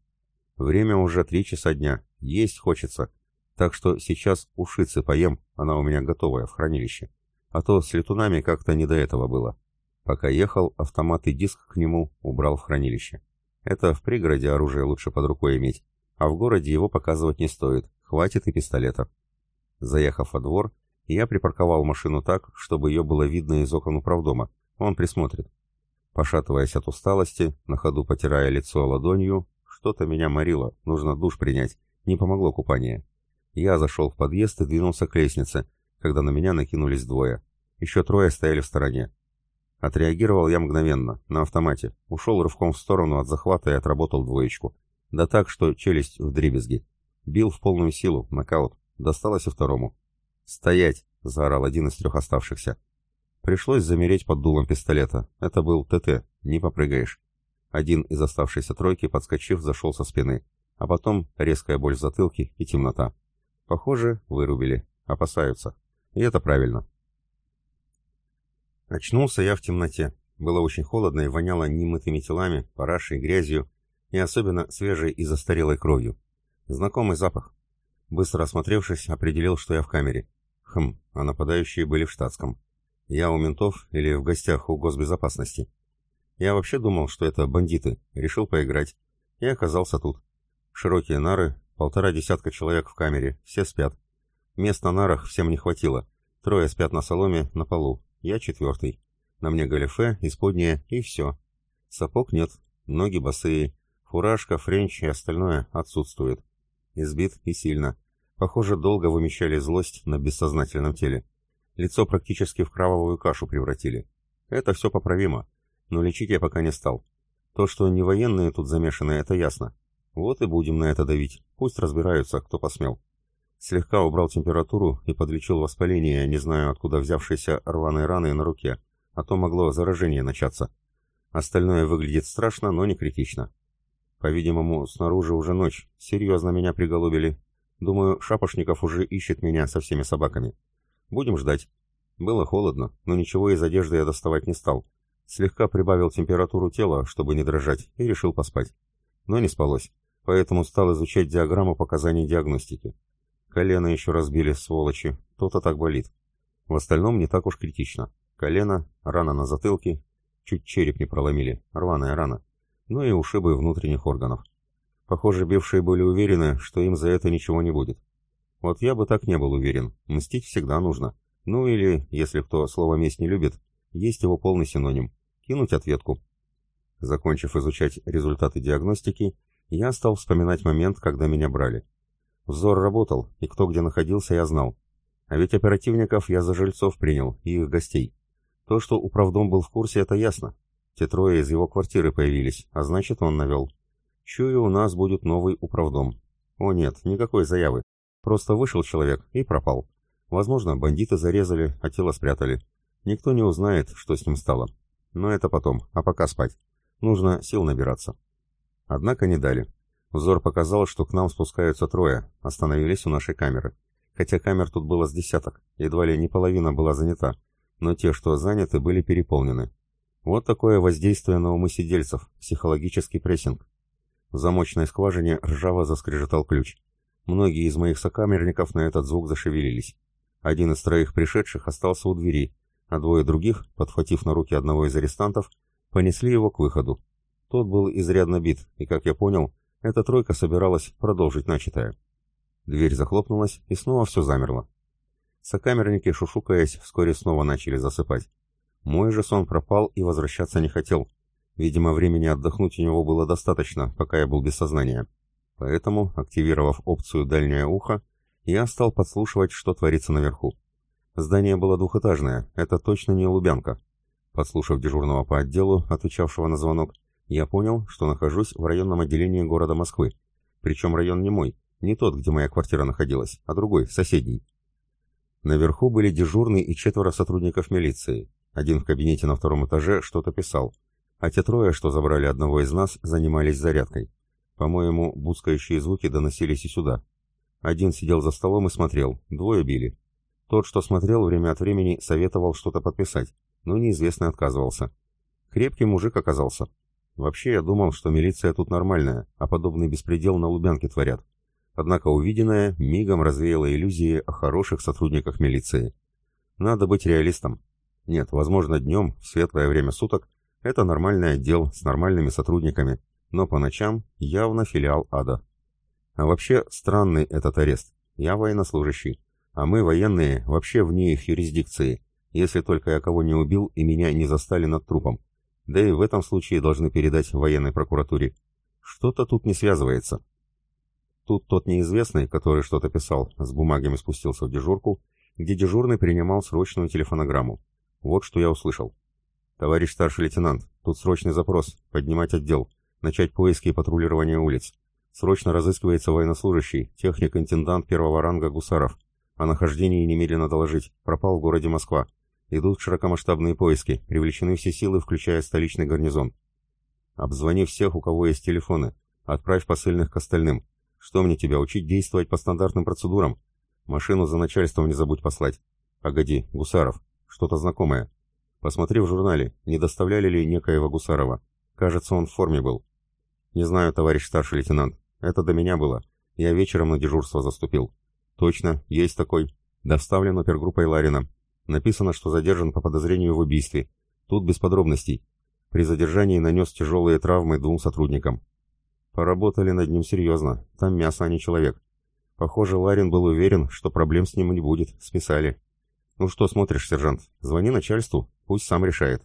Время уже три часа дня, есть хочется, так что сейчас ушицы поем, она у меня готовая в хранилище. А то с летунами как-то не до этого было. Пока ехал, автомат и диск к нему убрал в хранилище. Это в пригороде оружие лучше под рукой иметь, а в городе его показывать не стоит, хватит и пистолета. Заехав во двор, я припарковал машину так, чтобы ее было видно из окон управдома, он присмотрит. Пошатываясь от усталости, на ходу потирая лицо ладонью, что-то меня морило, нужно душ принять, не помогло купание. Я зашел в подъезд и двинулся к лестнице, когда на меня накинулись двое. Еще трое стояли в стороне. Отреагировал я мгновенно, на автомате. Ушел рывком в сторону от захвата и отработал двоечку. Да так, что челюсть в дребезги. Бил в полную силу, нокаут. Досталось и второму. «Стоять!» — заорал один из трех оставшихся. Пришлось замереть под дулом пистолета. Это был ТТ, не попрыгаешь. Один из оставшейся тройки, подскочив, зашел со спины. А потом резкая боль в затылке и темнота. Похоже, вырубили. Опасаются. И это правильно. Очнулся я в темноте. Было очень холодно и воняло немытыми телами, парашей, грязью и особенно свежей и застарелой кровью. Знакомый запах. Быстро осмотревшись, определил, что я в камере. Хм, а нападающие были в штатском. Я у ментов или в гостях у госбезопасности. Я вообще думал, что это бандиты. Решил поиграть. И оказался тут. Широкие нары, Полтора десятка человек в камере, все спят. Мест на нарах всем не хватило. Трое спят на соломе, на полу. Я четвертый. На мне галифе, исподнее и все. Сапог нет, ноги босые. Фуражка, френч и остальное отсутствует. Избит и сильно. Похоже, долго вымещали злость на бессознательном теле. Лицо практически в кровавую кашу превратили. Это все поправимо, но лечить я пока не стал. То, что не военные тут замешаны, это ясно. Вот и будем на это давить. Пусть разбираются, кто посмел. Слегка убрал температуру и подлечил воспаление, не знаю откуда взявшейся рваной раны на руке, а то могло заражение начаться. Остальное выглядит страшно, но не критично. По-видимому, снаружи уже ночь. Серьезно меня приголубили. Думаю, Шапошников уже ищет меня со всеми собаками. Будем ждать. Было холодно, но ничего из одежды я доставать не стал. Слегка прибавил температуру тела, чтобы не дрожать, и решил поспать. Но не спалось поэтому стал изучать диаграмму показаний диагностики. Колено еще разбили, сволочи, то-то так болит. В остальном не так уж критично. Колено, рана на затылке, чуть череп не проломили, рваная рана, ну и ушибы внутренних органов. Похоже, бившие были уверены, что им за это ничего не будет. Вот я бы так не был уверен, мстить всегда нужно. Ну или, если кто слово «месть» не любит, есть его полный синоним – кинуть ответку. Закончив изучать результаты диагностики, я стал вспоминать момент, когда меня брали. Взор работал, и кто где находился, я знал. А ведь оперативников я за жильцов принял, и их гостей. То, что управдом был в курсе, это ясно. Те трое из его квартиры появились, а значит, он навел. Чую, у нас будет новый управдом. О нет, никакой заявы. Просто вышел человек и пропал. Возможно, бандиты зарезали, а тело спрятали. Никто не узнает, что с ним стало. Но это потом, а пока спать. Нужно сил набираться. Однако не дали. Взор показал, что к нам спускаются трое, остановились у нашей камеры. Хотя камер тут было с десяток, едва ли не половина была занята, но те, что заняты, были переполнены. Вот такое воздействие на умы сидельцев, психологический прессинг. В замочной скважине ржаво заскрежетал ключ. Многие из моих сокамерников на этот звук зашевелились. Один из троих пришедших остался у двери, а двое других, подхватив на руки одного из арестантов, понесли его к выходу. Тот был изрядно бит, и, как я понял, эта тройка собиралась продолжить начатое. Дверь захлопнулась, и снова все замерло. Сокамерники, шушукаясь, вскоре снова начали засыпать. Мой же сон пропал и возвращаться не хотел. Видимо, времени отдохнуть у него было достаточно, пока я был без сознания. Поэтому, активировав опцию «Дальнее ухо», я стал подслушивать, что творится наверху. Здание было двухэтажное, это точно не Лубянка. Подслушав дежурного по отделу, отвечавшего на звонок, я понял, что нахожусь в районном отделении города Москвы. Причем район не мой, не тот, где моя квартира находилась, а другой, соседний. Наверху были дежурный и четверо сотрудников милиции. Один в кабинете на втором этаже что-то писал, а те трое, что забрали одного из нас, занимались зарядкой. По-моему, бускающие звуки доносились и сюда. Один сидел за столом и смотрел, двое били. Тот, что смотрел, время от времени советовал что-то подписать, но неизвестный отказывался. Крепкий мужик оказался. Вообще, я думал, что милиция тут нормальная, а подобный беспредел на Лубянке творят. Однако увиденное мигом развеяло иллюзии о хороших сотрудниках милиции. Надо быть реалистом. Нет, возможно, днем, в светлое время суток, это нормальный отдел с нормальными сотрудниками, но по ночам явно филиал ада. А вообще, странный этот арест. Я военнослужащий, а мы, военные, вообще вне их юрисдикции, если только я кого не убил и меня не застали над трупом. Да и в этом случае должны передать военной прокуратуре. Что-то тут не связывается. Тут тот неизвестный, который что-то писал, с бумагами спустился в дежурку, где дежурный принимал срочную телефонограмму. Вот что я услышал. «Товарищ старший лейтенант, тут срочный запрос. Поднимать отдел. Начать поиски и патрулирование улиц. Срочно разыскивается военнослужащий, техник-интендант первого ранга Гусаров. О нахождении немедленно доложить. Пропал в городе Москва. Идут широкомасштабные поиски. Привлечены все силы, включая столичный гарнизон. Обзвони всех, у кого есть телефоны. Отправь посыльных к остальным. Что мне тебя учить действовать по стандартным процедурам? Машину за начальством не забудь послать. Погоди, Гусаров. Что-то знакомое. Посмотри в журнале, не доставляли ли некоего Гусарова. Кажется, он в форме был. Не знаю, товарищ старший лейтенант. Это до меня было. Я вечером на дежурство заступил. Точно, есть такой. Доставлен опергруппой Ларина. Написано, что задержан по подозрению в убийстве. Тут без подробностей. При задержании нанес тяжелые травмы двум сотрудникам. Поработали над ним серьезно. Там мясо, а не человек. Похоже, Ларин был уверен, что проблем с ним не будет. Списали. «Ну что смотришь, сержант? Звони начальству, пусть сам решает».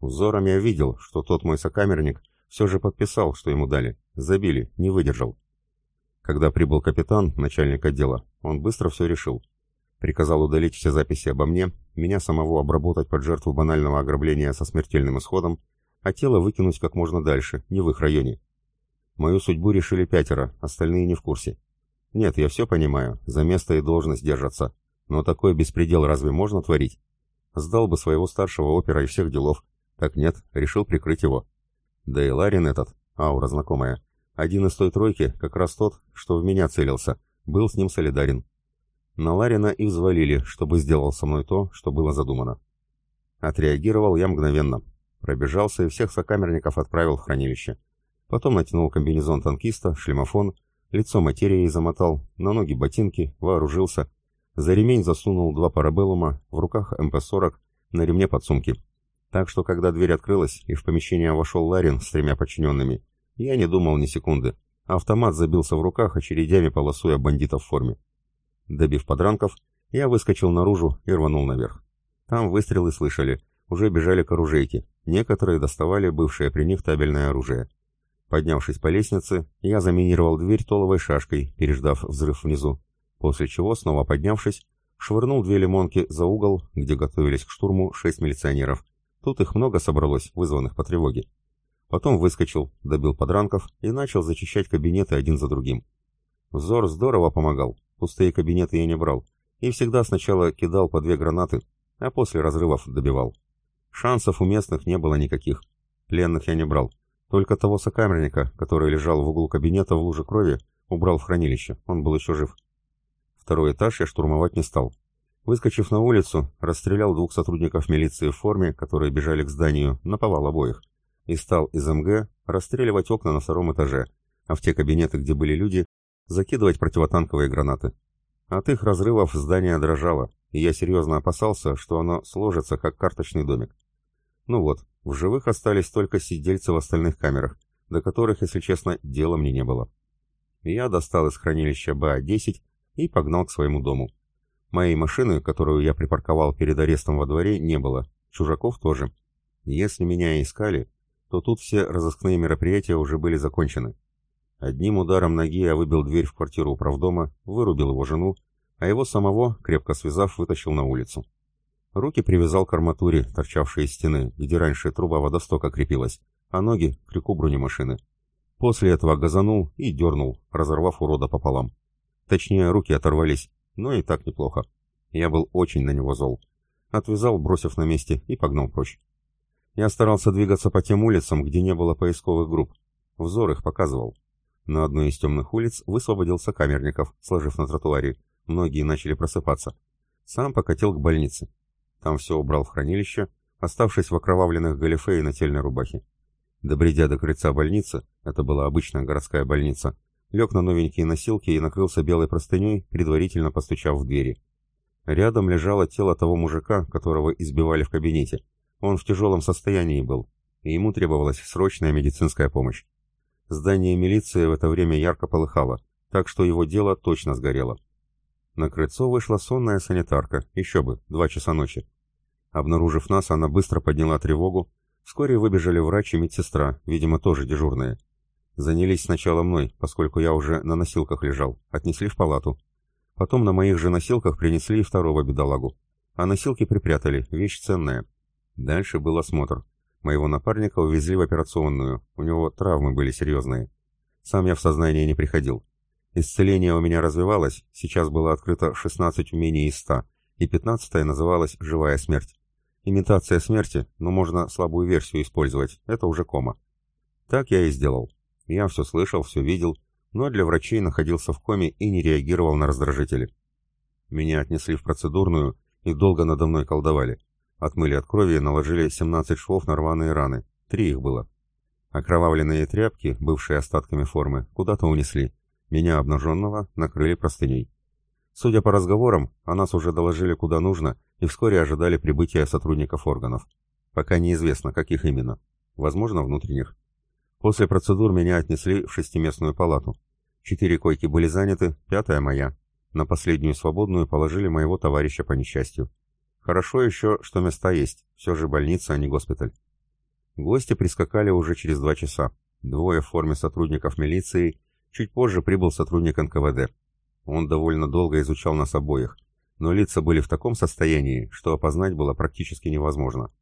Взором я видел, что тот мой сокамерник все же подписал, что ему дали. Забили, не выдержал. Когда прибыл капитан, начальник отдела, он быстро все решил. Приказал удалить все записи обо мне, меня самого обработать под жертву банального ограбления со смертельным исходом, а тело выкинуть как можно дальше, не в их районе. Мою судьбу решили пятеро, остальные не в курсе. Нет, я все понимаю, за место и должность держатся. Но такой беспредел разве можно творить? Сдал бы своего старшего опера и всех делов. Так нет, решил прикрыть его. Да и Ларин этот, аура знакомая, один из той тройки, как раз тот, что в меня целился, был с ним солидарен. На Ларина и взвалили, чтобы сделал со мной то, что было задумано. Отреагировал я мгновенно. Пробежался и всех сокамерников отправил в хранилище. Потом натянул комбинезон танкиста, шлемофон, лицо материей замотал, на ноги ботинки, вооружился, за ремень засунул два парабеллума, в руках МП-40, на ремне подсумки. Так что, когда дверь открылась и в помещение вошел Ларин с тремя подчиненными, я не думал ни секунды. Автомат забился в руках, очередями полосуя бандитов в форме. Добив подранков, я выскочил наружу и рванул наверх. Там выстрелы слышали, уже бежали к оружейке, некоторые доставали бывшее при них табельное оружие. Поднявшись по лестнице, я заминировал дверь толовой шашкой, переждав взрыв внизу после чего, снова поднявшись, швырнул две лимонки за угол, где готовились к штурму шесть милиционеров. Тут их много собралось, вызванных по тревоге. Потом выскочил, добил подранков и начал зачищать кабинеты один за другим. Взор здорово помогал, пустые кабинеты я не брал, и всегда сначала кидал по две гранаты, а после разрывов добивал. Шансов у местных не было никаких. Пленных я не брал. Только того сокамерника, который лежал в углу кабинета в луже крови, убрал в хранилище, он был еще жив. Второй этаж я штурмовать не стал. Выскочив на улицу, расстрелял двух сотрудников милиции в форме, которые бежали к зданию, наповал обоих, и стал из МГ расстреливать окна на втором этаже, а в те кабинеты, где были люди, закидывать противотанковые гранаты. От их разрывов здание дрожало, и я серьезно опасался, что оно сложится, как карточный домик. Ну вот, в живых остались только сидельцы в остальных камерах, до которых, если честно, дела мне не было. Я достал из хранилища БА-10 и погнал к своему дому. Моей машины, которую я припарковал перед арестом во дворе, не было. Чужаков тоже. Если меня искали, то тут все разыскные мероприятия уже были закончены. Одним ударом ноги я выбил дверь в квартиру управдома, вырубил его жену, а его самого, крепко связав, вытащил на улицу. Руки привязал к арматуре, торчавшей из стены, где раньше труба водостока крепилась, а ноги — к крюку бронемашины. После этого газанул и дернул, разорвав урода пополам. Точнее, руки оторвались, но и так неплохо. Я был очень на него зол. Отвязал, бросив на месте, и погнал прочь. Я старался двигаться по тем улицам, где не было поисковых групп. Взор их показывал. На одной из темных улиц высвободился камерников, сложив на тротуаре. Многие начали просыпаться. Сам покатил к больнице. Там все убрал в хранилище, оставшись в окровавленных галифе и нательной рубахе. Добредя до крыльца больницы, это была обычная городская больница, лег на новенькие носилки и накрылся белой простыней, предварительно постучав в двери. Рядом лежало тело того мужика, которого избивали в кабинете. Он в тяжелом состоянии был, и ему требовалась срочная медицинская помощь. Здание милиции в это время ярко полыхало, так что его дело точно сгорело. На крыльцо вышла сонная санитарка, еще бы, два часа ночи. Обнаружив нас, она быстро подняла тревогу. Вскоре выбежали врач и медсестра, видимо, тоже дежурные. Занялись сначала мной, поскольку я уже на носилках лежал, отнесли в палату. Потом на моих же носилках принесли второго бедолагу. А носилки припрятали, вещь ценная. Дальше был осмотр. Моего напарника увезли в операционную, у него травмы были серьезные. Сам я в сознание не приходил. Исцеление у меня развивалось, сейчас было открыто 16 умений из 100, и 15 называлась «Живая смерть». Имитация смерти, но можно слабую версию использовать, это уже кома. Так я и сделал. Я все слышал, все видел, но для врачей находился в коме и не реагировал на раздражители. Меня отнесли в процедурную и долго надо мной колдовали. Отмыли от крови и наложили 17 швов на рваные раны. Три их было. Окровавленные тряпки, бывшие остатками формы, куда-то унесли. Меня, обнаженного, накрыли простыней. Судя по разговорам, о нас уже доложили куда нужно и вскоре ожидали прибытия сотрудников органов. Пока неизвестно, каких именно. Возможно, внутренних. После процедур меня отнесли в шестиместную палату. Четыре койки были заняты, пятая моя. На последнюю свободную положили моего товарища по несчастью. Хорошо еще, что места есть, все же больница, а не госпиталь. Гости прискакали уже через два часа. Двое в форме сотрудников милиции, чуть позже прибыл сотрудник НКВД. Он довольно долго изучал нас обоих, но лица были в таком состоянии, что опознать было практически невозможно.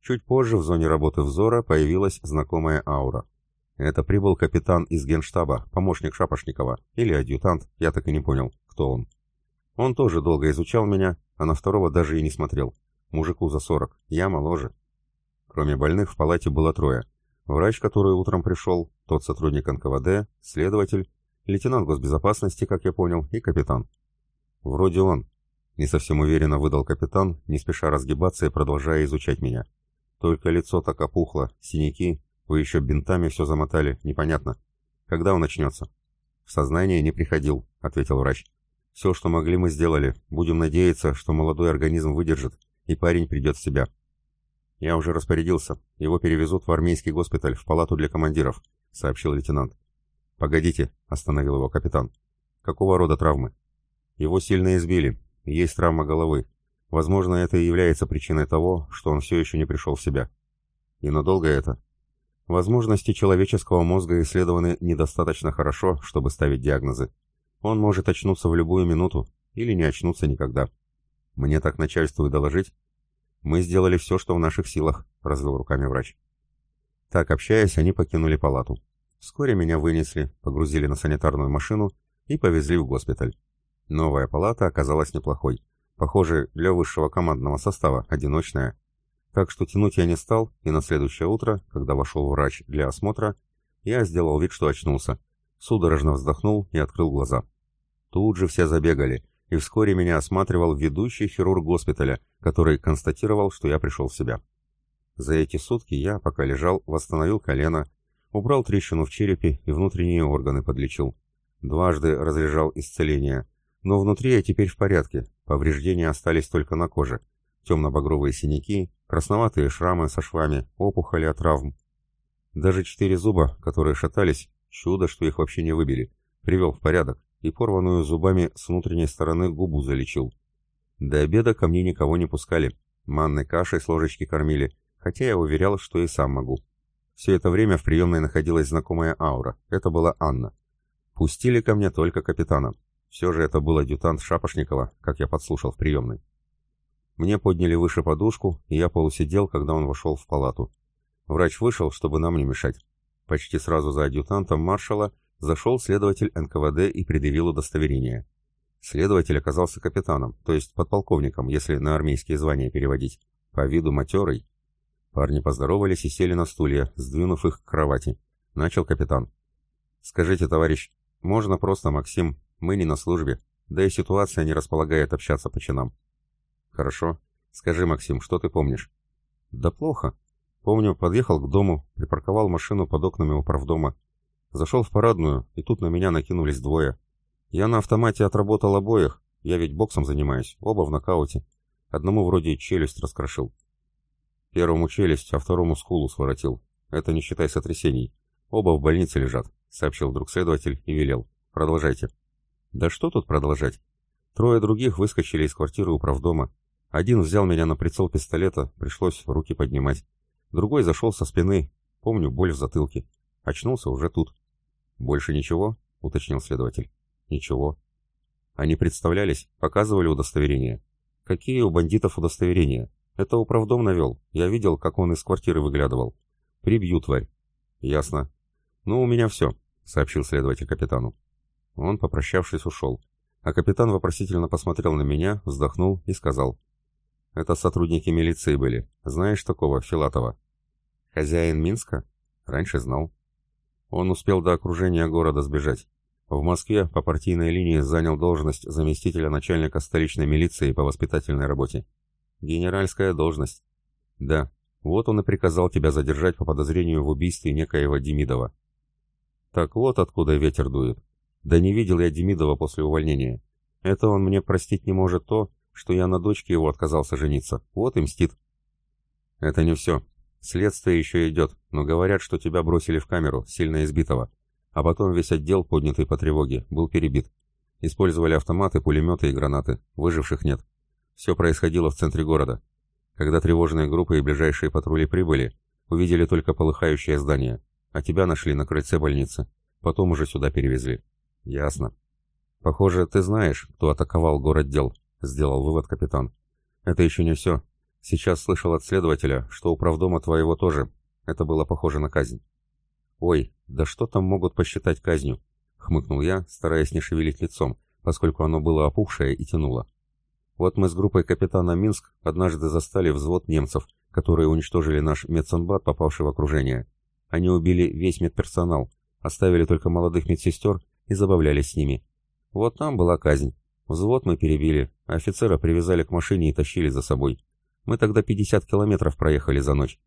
Чуть позже в зоне работы взора появилась знакомая аура. Это прибыл капитан из генштаба, помощник Шапошникова, или адъютант, я так и не понял, кто он. Он тоже долго изучал меня, а на второго даже и не смотрел. Мужику за сорок, я моложе. Кроме больных в палате было трое. Врач, который утром пришел, тот сотрудник НКВД, следователь, лейтенант госбезопасности, как я понял, и капитан. Вроде он. Не совсем уверенно выдал капитан, не спеша разгибаться и продолжая изучать меня. Только лицо так опухло, синяки, вы еще бинтами все замотали, непонятно. Когда он начнется? В сознание не приходил, ответил врач. Все, что могли, мы сделали. Будем надеяться, что молодой организм выдержит, и парень придет в себя. Я уже распорядился. Его перевезут в армейский госпиталь, в палату для командиров, сообщил лейтенант. Погодите, остановил его капитан. Какого рода травмы? Его сильно избили. Есть травма головы. Возможно, это и является причиной того, что он все еще не пришел в себя. И надолго это? Возможности человеческого мозга исследованы недостаточно хорошо, чтобы ставить диагнозы. Он может очнуться в любую минуту или не очнуться никогда. Мне так начальству и доложить? Мы сделали все, что в наших силах, развел руками врач. Так, общаясь, они покинули палату. Вскоре меня вынесли, погрузили на санитарную машину и повезли в госпиталь. Новая палата оказалась неплохой. Похоже, для высшего командного состава, одиночная. Так что тянуть я не стал, и на следующее утро, когда вошел врач для осмотра, я сделал вид, что очнулся. Судорожно вздохнул и открыл глаза. Тут же все забегали, и вскоре меня осматривал ведущий хирург госпиталя, который констатировал, что я пришел в себя. За эти сутки я, пока лежал, восстановил колено, убрал трещину в черепе и внутренние органы подлечил. Дважды разряжал исцеление. Но внутри я теперь в порядке, повреждения остались только на коже. Темно-багровые синяки, красноватые шрамы со швами, опухоли от травм. Даже четыре зуба, которые шатались, чудо, что их вообще не выбили, привел в порядок и порванную зубами с внутренней стороны губу залечил. До обеда ко мне никого не пускали, манной кашей с ложечки кормили, хотя я уверял, что и сам могу. Все это время в приемной находилась знакомая аура, это была Анна. Пустили ко мне только капитана. Все же это был адъютант Шапошникова, как я подслушал в приемной. Мне подняли выше подушку, и я полусидел, когда он вошел в палату. Врач вышел, чтобы нам не мешать. Почти сразу за адъютантом маршала зашел следователь НКВД и предъявил удостоверение. Следователь оказался капитаном, то есть подполковником, если на армейские звания переводить. По виду матерый, Парни поздоровались и сели на стулья, сдвинув их к кровати. Начал капитан. «Скажите, товарищ, можно просто Максим, мы не на службе, да и ситуация не располагает общаться по чинам». «Хорошо. Скажи, Максим, что ты помнишь?» «Да плохо. Помню, подъехал к дому, припарковал машину под окнами управдома. Зашел в парадную, и тут на меня накинулись двое. Я на автомате отработал обоих, я ведь боксом занимаюсь, оба в нокауте. Одному вроде челюсть раскрошил. Первому челюсть, а второму скулу своротил. Это не считай сотрясений. Оба в больнице лежат, сообщил вдруг следователь и велел. Продолжайте. Да что тут продолжать? Трое других выскочили из квартиры управдома. Один взял меня на прицел пистолета, пришлось руки поднимать. Другой зашел со спины, помню боль в затылке. Очнулся уже тут. «Больше ничего?» — уточнил следователь. «Ничего». Они представлялись, показывали удостоверения. «Какие у бандитов удостоверения? Это управдом навел. Я видел, как он из квартиры выглядывал. Прибью, тварь. Ясно. Ну, у меня все, сообщил следователь капитану. Он, попрощавшись, ушел. А капитан вопросительно посмотрел на меня, вздохнул и сказал. Это сотрудники милиции были. Знаешь такого, Филатова? Хозяин Минска? Раньше знал. Он успел до окружения города сбежать. В Москве по партийной линии занял должность заместителя начальника столичной милиции по воспитательной работе. Генеральская должность. Да, вот он и приказал тебя задержать по подозрению в убийстве некоего Демидова. Так вот откуда ветер дует. Да не видел я Демидова после увольнения. Это он мне простить не может то, что я на дочке его отказался жениться. Вот и мстит. Это не все. Следствие еще идет, но говорят, что тебя бросили в камеру, сильно избитого. А потом весь отдел, поднятый по тревоге, был перебит. Использовали автоматы, пулеметы и гранаты. Выживших нет. Все происходило в центре города. Когда тревожные группы и ближайшие патрули прибыли, увидели только полыхающее здание, а тебя нашли на крыльце больницы. Потом уже сюда перевезли. Ясно. Похоже, ты знаешь, кто атаковал город дел, сделал вывод капитан. Это еще не все. Сейчас слышал от следователя, что у правдома твоего тоже. Это было похоже на казнь. Ой, да что там могут посчитать казнью? Хмыкнул я, стараясь не шевелить лицом, поскольку оно было опухшее и тянуло. Вот мы с группой капитана Минск однажды застали взвод немцев, которые уничтожили наш медсанбат, попавший в окружение. Они убили весь медперсонал, оставили только молодых медсестер и забавлялись с ними. Вот там была казнь. Взвод мы перебили, офицера привязали к машине и тащили за собой. Мы тогда 50 километров проехали за ночь.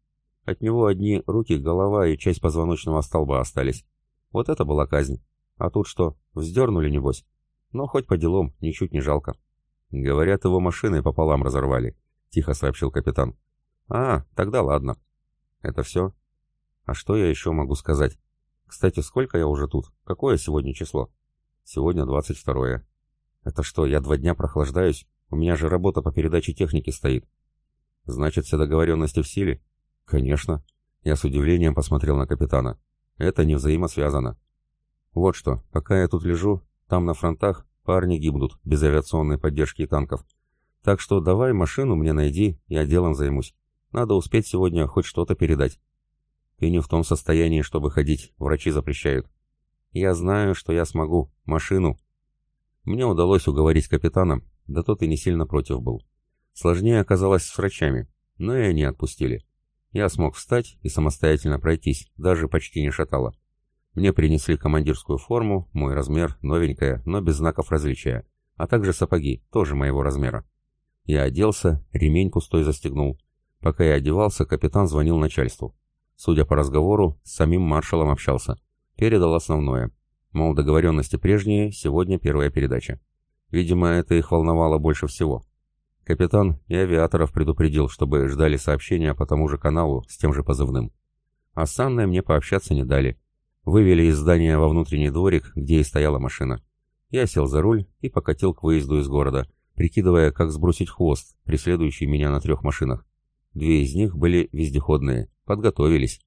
От него одни руки, голова и часть позвоночного столба остались. Вот это была казнь. А тут что, вздернули небось? Но хоть по делам, ничуть не жалко. «Говорят, его машиной пополам разорвали», — тихо сообщил капитан. «А, тогда ладно». «Это все?» «А что я еще могу сказать? Кстати, сколько я уже тут? Какое сегодня число?» «Сегодня 22-е». «Это что, я два дня прохлаждаюсь? У меня же работа по передаче техники стоит». «Значит, все договоренности в силе?» «Конечно». Я с удивлением посмотрел на капитана. «Это не взаимосвязано». «Вот что, пока я тут лежу, там на фронтах Парни гибнут без авиационной поддержки и танков. Так что давай машину мне найди, я делом займусь. Надо успеть сегодня хоть что-то передать. Ты не в том состоянии, чтобы ходить, врачи запрещают. Я знаю, что я смогу. Машину. Мне удалось уговорить капитана, да тот и не сильно против был. Сложнее оказалось с врачами. но и они отпустили. Я смог встать и самостоятельно пройтись, даже почти не шатало. Мне принесли командирскую форму, мой размер, новенькая, но без знаков различия, а также сапоги, тоже моего размера. Я оделся, ремень пустой застегнул. Пока я одевался, капитан звонил начальству. Судя по разговору, с самим маршалом общался. Передал основное. Мол, договоренности прежние, сегодня первая передача. Видимо, это их волновало больше всего. Капитан и авиаторов предупредил, чтобы ждали сообщения по тому же каналу с тем же позывным. А с Анной мне пообщаться не дали. Вывели из здания во внутренний дворик, где и стояла машина. Я сел за руль и покатил к выезду из города, прикидывая, как сбросить хвост, преследующий меня на трех машинах. Две из них были вездеходные, подготовились.